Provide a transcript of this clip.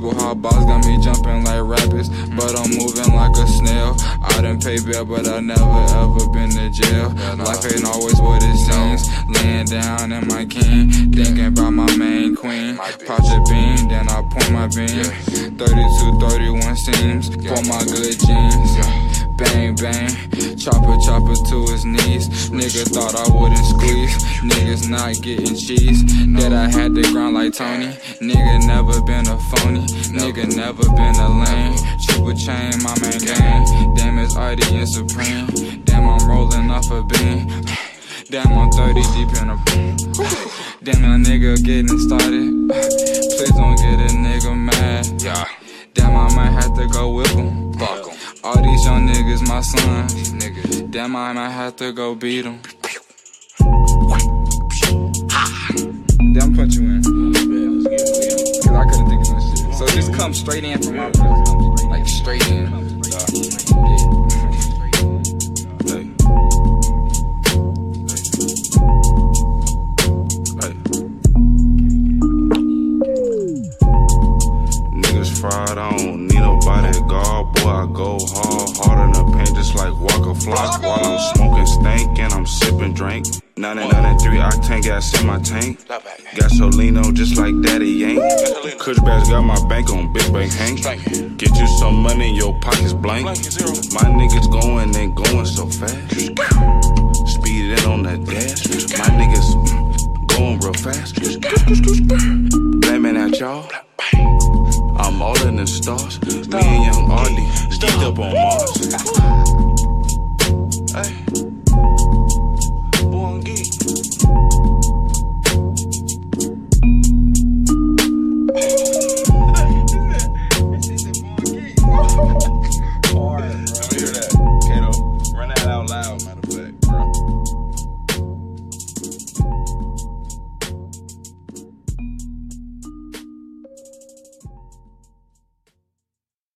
hop box got me jumping like rapids, but I'm moving like a snail. I done pay bail, but I never ever been to jail. Life ain't always what it seems. Laying down in my king, thinking about my main queen. Pop the bean, then I point my beam. 32, 31 seams for my good jeans. Bang, bang, chopper, chopper to his knees. Nigga thought I wouldn't squeeze. Niggas not getting cheese. That I had to grind like Tony. Nigga never been a phony. Nigga never been a lame. Triple chain, my main game. Damn, it's Artie and Supreme. Damn, I'm rolling off a beam. Damn, I'm 30 deep in a. Damn, a nigga getting started. Please don't get a nigga mad. Yeah. Damn, I might have to go whip him. Niggas, my Damn, I might have to go beat them. Damn, punch you in. Cause I couldn't think of no shit. So just come straight in from my Like straight in. Niggas fried, I don't need nobody guard. Boy, I go hard, flock while I'm smoking stank and I'm sipping drink. 99 and 3 octane gas in my tank. Gasolino just like Daddy Yank. Cushbacks got my bank on Big Bank Hank. Get you some money, in your pockets blank. My niggas going and going so fast. Speeding on that dash. My niggas going real fast. Blaming at y'all. I'm all in the stars. Me and Young Arlie, stepped up on Mars. Ay.